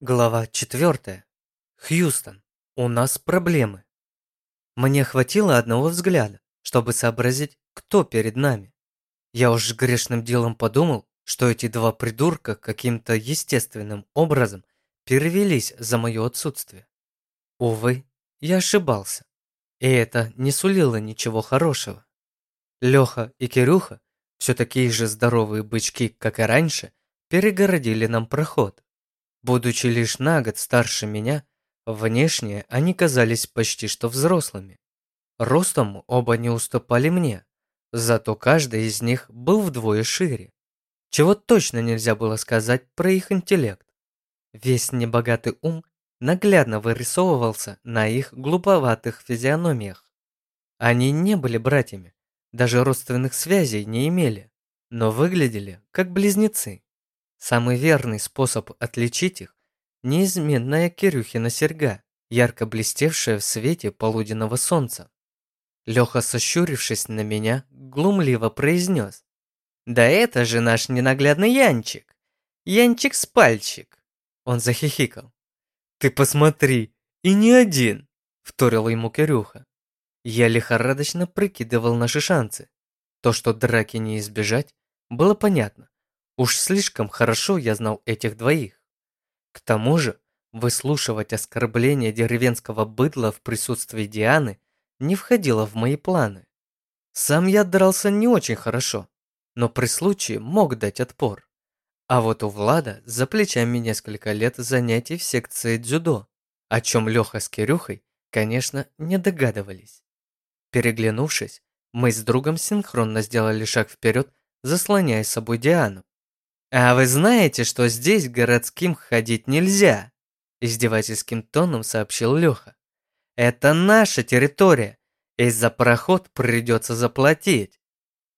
Глава 4. Хьюстон. У нас проблемы. Мне хватило одного взгляда, чтобы сообразить, кто перед нами. Я уж грешным делом подумал, что эти два придурка каким-то естественным образом перевелись за мое отсутствие. Увы, я ошибался. И это не сулило ничего хорошего. Леха и Кирюха, все такие же здоровые бычки, как и раньше, перегородили нам проход. Будучи лишь на год старше меня, внешне они казались почти что взрослыми. Ростом оба не уступали мне, зато каждый из них был вдвое шире. Чего точно нельзя было сказать про их интеллект. Весь небогатый ум наглядно вырисовывался на их глуповатых физиономиях. Они не были братьями, даже родственных связей не имели, но выглядели как близнецы. Самый верный способ отличить их – неизменная Кирюхина серьга, ярко блестевшая в свете полуденного солнца. Леха, сощурившись на меня, глумливо произнес. «Да это же наш ненаглядный Янчик! Янчик с пальчик!» Он захихикал. «Ты посмотри, и не один!» – вторил ему Кирюха. Я лихорадочно прикидывал наши шансы. То, что драки не избежать, было понятно. Уж слишком хорошо я знал этих двоих. К тому же, выслушивать оскорбления деревенского быдла в присутствии Дианы не входило в мои планы. Сам я дрался не очень хорошо, но при случае мог дать отпор. А вот у Влада за плечами несколько лет занятий в секции дзюдо, о чем Леха с Кирюхой, конечно, не догадывались. Переглянувшись, мы с другом синхронно сделали шаг вперед, заслоняя собой Диану. «А вы знаете, что здесь городским ходить нельзя?» Издевательским тоном сообщил Леха. «Это наша территория, и за проход придется заплатить».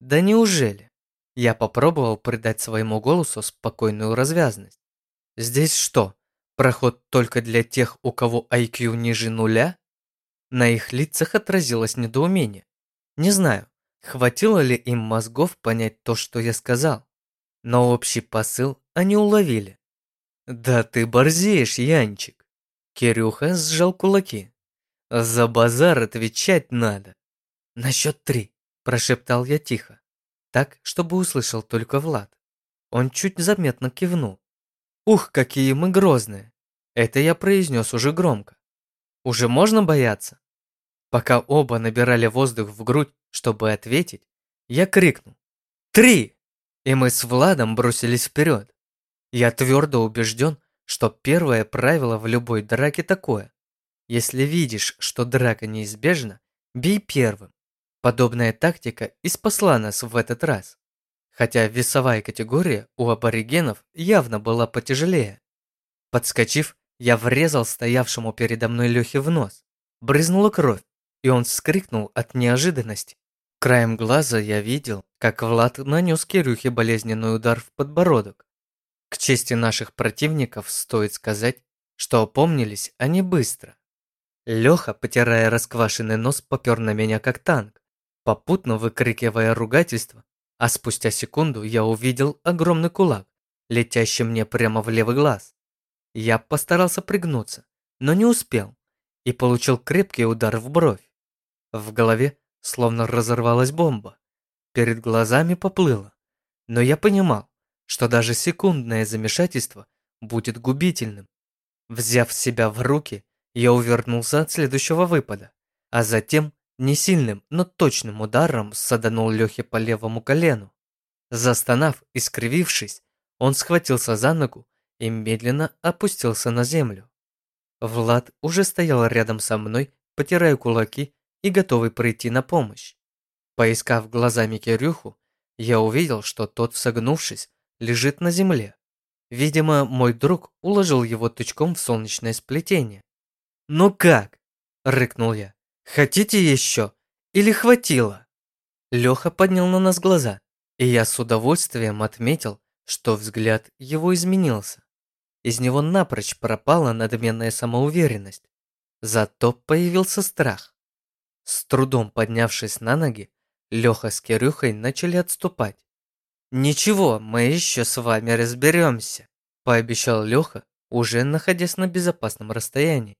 «Да неужели?» Я попробовал придать своему голосу спокойную развязность. «Здесь что, проход только для тех, у кого IQ ниже нуля?» На их лицах отразилось недоумение. Не знаю, хватило ли им мозгов понять то, что я сказал но общий посыл они уловили. «Да ты борзеешь, Янчик!» Кирюха сжал кулаки. «За базар отвечать надо!» «На счет три!» – прошептал я тихо, так, чтобы услышал только Влад. Он чуть заметно кивнул. «Ух, какие мы грозные!» Это я произнес уже громко. «Уже можно бояться?» Пока оба набирали воздух в грудь, чтобы ответить, я крикнул. «Три!» И мы с Владом бросились вперед. Я твердо убежден, что первое правило в любой драке такое. Если видишь, что драка неизбежна, бей первым. Подобная тактика и спасла нас в этот раз. Хотя весовая категория у аборигенов явно была потяжелее. Подскочив, я врезал стоявшему передо мной Лехе в нос. Брызнула кровь, и он вскрикнул от неожиданности. Краем глаза я видел, как Влад нанес Кирюхе болезненный удар в подбородок. К чести наших противников стоит сказать, что опомнились они быстро. Леха, потирая расквашенный нос, попер на меня как танк, попутно выкрикивая ругательство, а спустя секунду я увидел огромный кулак, летящий мне прямо в левый глаз. Я постарался пригнуться, но не успел, и получил крепкий удар в бровь. В голове словно разорвалась бомба. Перед глазами поплыло. Но я понимал, что даже секундное замешательство будет губительным. Взяв себя в руки, я увернулся от следующего выпада, а затем не сильным, но точным ударом саданул Лехе по левому колену. Застонав и скривившись, он схватился за ногу и медленно опустился на землю. Влад уже стоял рядом со мной, потирая кулаки и готовый прийти на помощь. Поискав глазами Кирюху, я увидел, что тот, согнувшись, лежит на земле. Видимо, мой друг уложил его тычком в солнечное сплетение. «Ну как?» – рыкнул я. «Хотите еще? Или хватило?» Леха поднял на нас глаза, и я с удовольствием отметил, что взгляд его изменился. Из него напрочь пропала надменная самоуверенность. Зато появился страх. С трудом поднявшись на ноги, Леха с Кирюхой начали отступать. «Ничего, мы еще с вами разберемся», – пообещал Леха уже находясь на безопасном расстоянии.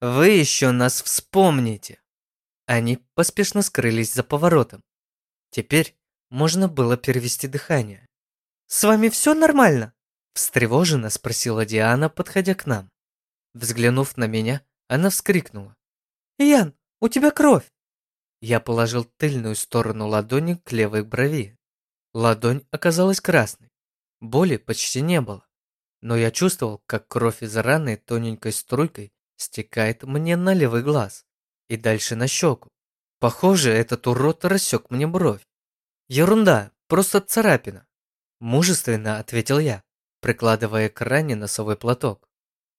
«Вы еще нас вспомните!» Они поспешно скрылись за поворотом. Теперь можно было перевести дыхание. «С вами все нормально?» Встревоженно спросила Диана, подходя к нам. Взглянув на меня, она вскрикнула. «Ян, у тебя кровь!» Я положил тыльную сторону ладони к левой брови. Ладонь оказалась красной. Боли почти не было. Но я чувствовал, как кровь из раны тоненькой струйкой стекает мне на левый глаз и дальше на щеку. Похоже, этот урод рассек мне бровь. Ерунда, просто царапина. Мужественно ответил я, прикладывая к ране носовой платок.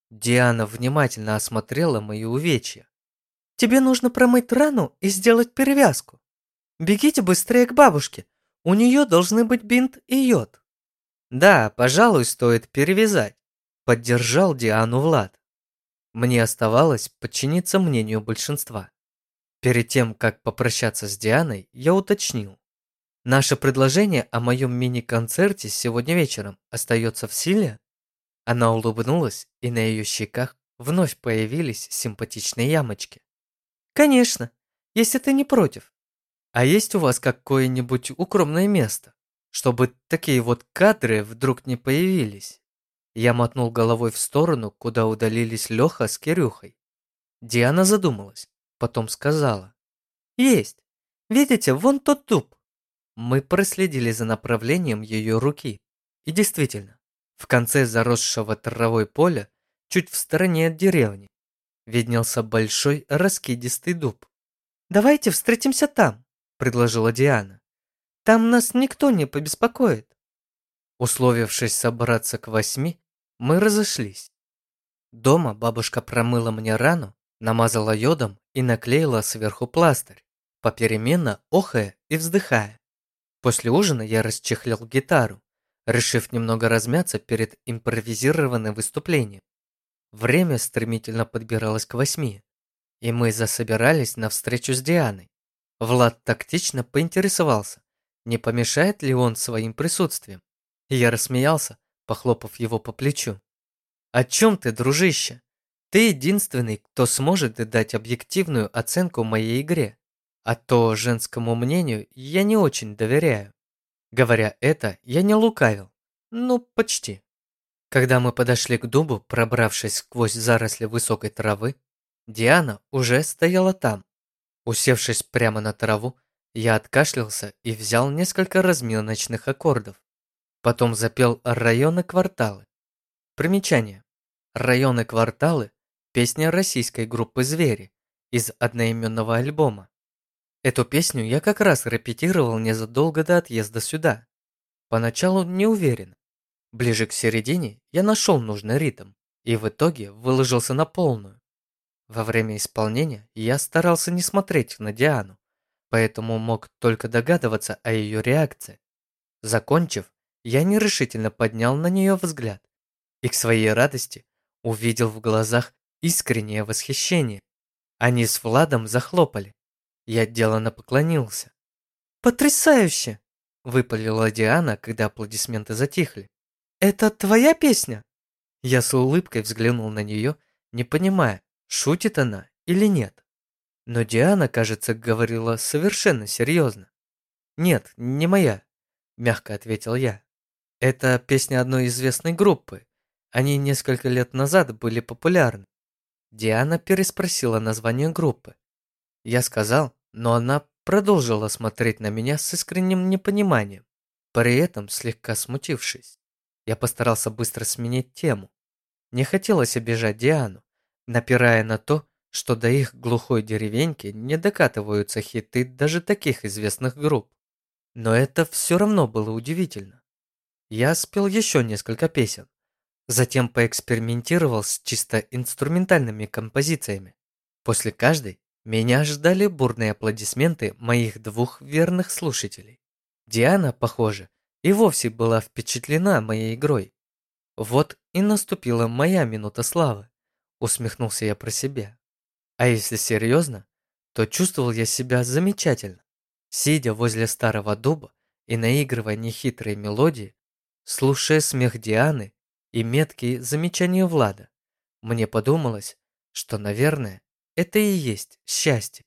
Диана внимательно осмотрела мои увечья. «Тебе нужно промыть рану и сделать перевязку. Бегите быстрее к бабушке, у нее должны быть бинт и йод». «Да, пожалуй, стоит перевязать», – поддержал Диану Влад. Мне оставалось подчиниться мнению большинства. Перед тем, как попрощаться с Дианой, я уточнил. Наше предложение о моем мини-концерте сегодня вечером остается в силе? Она улыбнулась, и на ее щеках вновь появились симпатичные ямочки. Конечно, если ты не против. А есть у вас какое-нибудь укромное место, чтобы такие вот кадры вдруг не появились? Я мотнул головой в сторону, куда удалились Леха с Кирюхой. Диана задумалась, потом сказала. «Есть. Видите, вон тот дуб». Мы проследили за направлением ее руки. И действительно, в конце заросшего травой поля, чуть в стороне от деревни, виднелся большой раскидистый дуб. «Давайте встретимся там», – предложила Диана. «Там нас никто не побеспокоит». Условившись собраться к восьми, мы разошлись. Дома бабушка промыла мне рану, намазала йодом и наклеила сверху пластырь, попеременно охая и вздыхая. После ужина я расчехлил гитару, решив немного размяться перед импровизированным выступлением. Время стремительно подбиралось к восьми, и мы засобирались на встречу с Дианой. Влад тактично поинтересовался, не помешает ли он своим присутствием. Я рассмеялся, похлопав его по плечу. «О чем ты, дружище? Ты единственный, кто сможет дать объективную оценку моей игре. А то женскому мнению я не очень доверяю». Говоря это, я не лукавил. Ну, почти. Когда мы подошли к дубу, пробравшись сквозь заросли высокой травы, Диана уже стояла там. Усевшись прямо на траву, я откашлялся и взял несколько разминочных аккордов. Потом запел «Районы-кварталы». Примечание. «Районы-кварталы» – песня российской группы «Звери» из одноименного альбома. Эту песню я как раз репетировал незадолго до отъезда сюда. Поначалу не уверен. Ближе к середине я нашел нужный ритм и в итоге выложился на полную. Во время исполнения я старался не смотреть на Диану, поэтому мог только догадываться о ее реакции. Закончив, я нерешительно поднял на нее взгляд и к своей радости увидел в глазах искреннее восхищение. Они с Владом захлопали. Я делано поклонился. «Потрясающе!» – выпалила Диана, когда аплодисменты затихли. «Это твоя песня?» Я с улыбкой взглянул на нее, не понимая, шутит она или нет. Но Диана, кажется, говорила совершенно серьезно. «Нет, не моя», – мягко ответил я. Это песня одной известной группы. Они несколько лет назад были популярны. Диана переспросила название группы. Я сказал, но она продолжила смотреть на меня с искренним непониманием, при этом слегка смутившись. Я постарался быстро сменить тему. Не хотелось обижать Диану, напирая на то, что до их глухой деревеньки не докатываются хиты даже таких известных групп. Но это все равно было удивительно. Я спел еще несколько песен. Затем поэкспериментировал с чисто инструментальными композициями. После каждой меня ждали бурные аплодисменты моих двух верных слушателей. Диана, похоже, и вовсе была впечатлена моей игрой. Вот и наступила моя минута славы, усмехнулся я про себя. А если серьезно, то чувствовал я себя замечательно. Сидя возле старого дуба и наигрывая нехитрые мелодии, Слушая смех Дианы и меткие замечания Влада. Мне подумалось, что, наверное, это и есть счастье.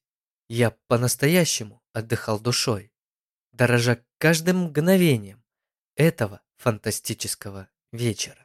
Я по-настоящему отдыхал душой, дорожа каждым мгновением этого фантастического вечера.